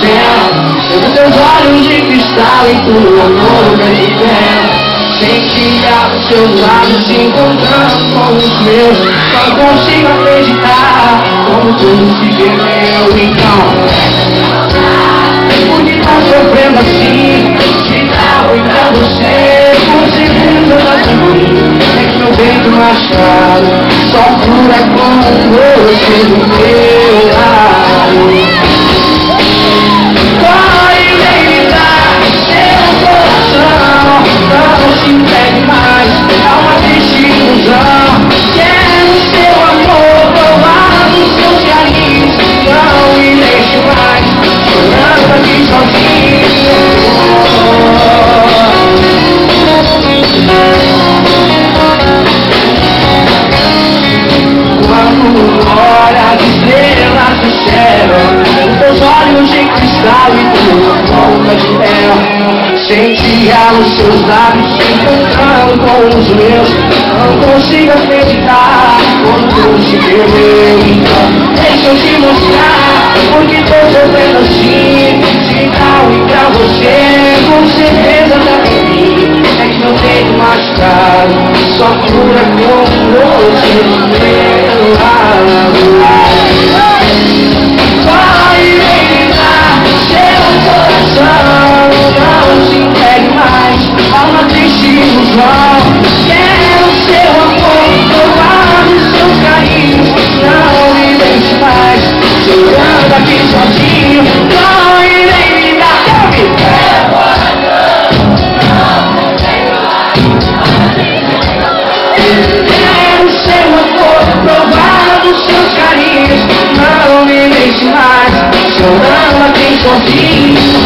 céu teus olhos de cristal e puro amor me libera Sentia os seus lábios se encontrando com os meus. Só consigo acreditar como tudo se perdeu. Então, é bonita tá sofrendo assim Se tá olhando você, com certeza tá ruim É que meu vento machado só cura com você do meu. Olha as estrelas do céu. Os teus olhos de cristal e tua boca de mel. Sentia os seus lábios se encontrando com os meus. Não consigo acreditar quando se perdeu Então deixa eu te mostrar porque chorava bem sozinho